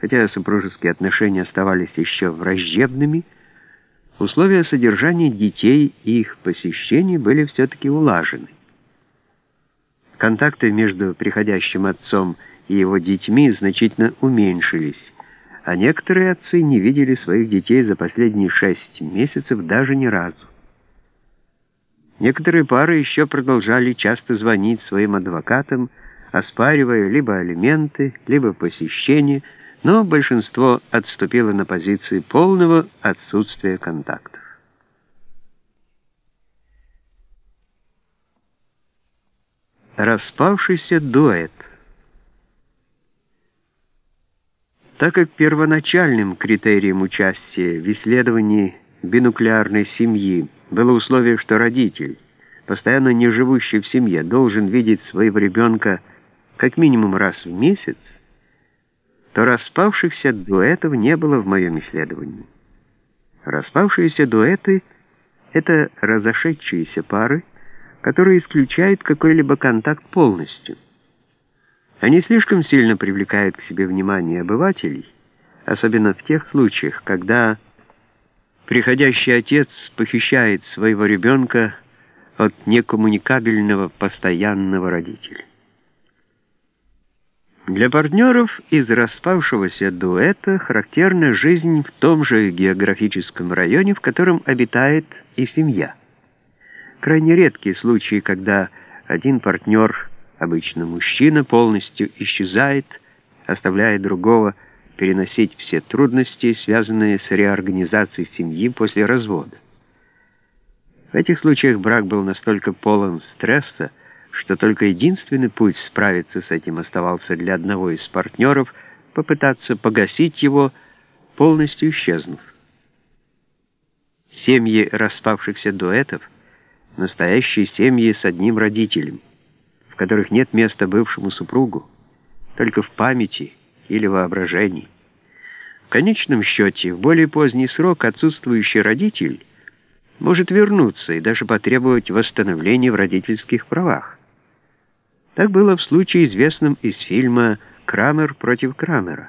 хотя супружеские отношения оставались еще враждебными, условия содержания детей и их посещений были все-таки улажены. Контакты между приходящим отцом и его детьми значительно уменьшились, а некоторые отцы не видели своих детей за последние шесть месяцев даже ни разу. Некоторые пары еще продолжали часто звонить своим адвокатам, оспаривая либо алименты, либо посещение, но большинство отступило на позиции полного отсутствия контактов. Распавшийся дуэт Так как первоначальным критерием участия в исследовании бинуклеарной семьи было условие, что родитель, постоянно не живущий в семье, должен видеть своего ребенка как минимум раз в месяц, то распавшихся дуэтов не было в моем исследовании. Распавшиеся дуэты — это разошедшиеся пары, которые исключают какой-либо контакт полностью. Они слишком сильно привлекают к себе внимание обывателей, особенно в тех случаях, когда приходящий отец похищает своего ребенка от некоммуникабельного постоянного родителя. Для партнеров из распавшегося дуэта характерна жизнь в том же географическом районе, в котором обитает и семья. Крайне редкие случаи, когда один партнер, обычно мужчина, полностью исчезает, оставляя другого переносить все трудности, связанные с реорганизацией семьи после развода. В этих случаях брак был настолько полон стресса, что только единственный путь справиться с этим оставался для одного из партнеров попытаться погасить его, полностью исчезнув. Семьи распавшихся дуэтов — настоящие семьи с одним родителем, в которых нет места бывшему супругу, только в памяти или воображении. В конечном счете, в более поздний срок отсутствующий родитель может вернуться и даже потребовать восстановления в родительских правах. Так было в случае, известном из фильма «Крамер против Крамера»,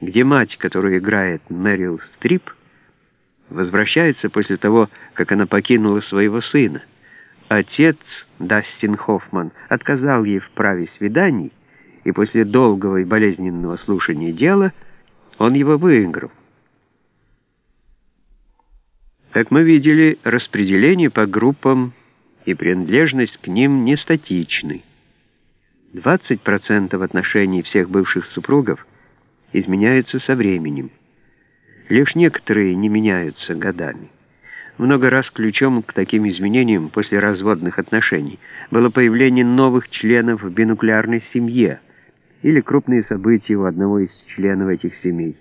где мать, которую играет Мэрил Стрип, возвращается после того, как она покинула своего сына. Отец, Дастин Хоффман, отказал ей в праве свиданий, и после долгого и болезненного слушания дела он его выиграл. Как мы видели, распределение по группам и принадлежность к ним не статичны. 20% отношений всех бывших супругов изменяются со временем. Лишь некоторые не меняются годами. Много раз ключом к таким изменениям после разводных отношений было появление новых членов в бинуклеарной семье или крупные события у одного из членов этих семей.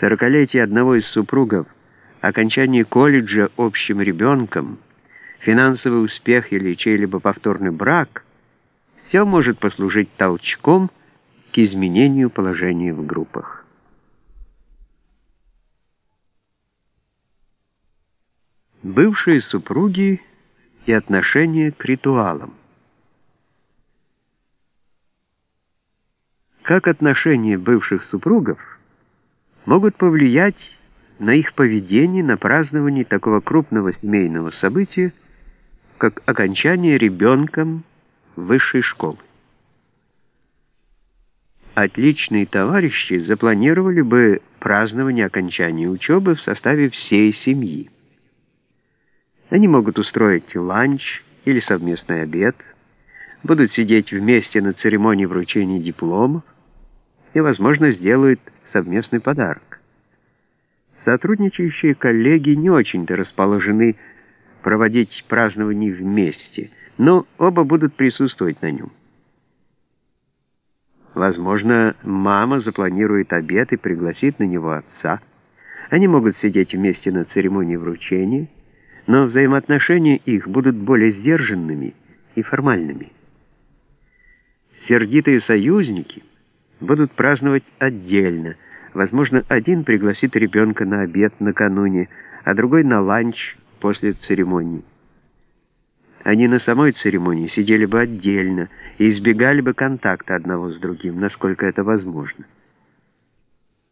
Сорокалетие одного из супругов, окончание колледжа общим ребенком, финансовый успех или чей-либо повторный брак – все может послужить толчком к изменению положения в группах. Бывшие супруги и отношение к ритуалам. Как отношения бывших супругов могут повлиять на их поведение на праздновании такого крупного семейного события, как окончание ребенком высшей школы. Отличные товарищи запланировали бы празднование окончания учебы в составе всей семьи. Они могут устроить ланч или совместный обед, будут сидеть вместе на церемонии вручения дипломов и, возможно, сделают совместный подарок. Сотрудничающие коллеги не очень-то расположены проводить празднование вместе – но оба будут присутствовать на нем. Возможно, мама запланирует обед и пригласит на него отца. Они могут сидеть вместе на церемонии вручения, но взаимоотношения их будут более сдержанными и формальными. Сердитые союзники будут праздновать отдельно. Возможно, один пригласит ребенка на обед накануне, а другой на ланч после церемонии. Они на самой церемонии сидели бы отдельно и избегали бы контакта одного с другим, насколько это возможно.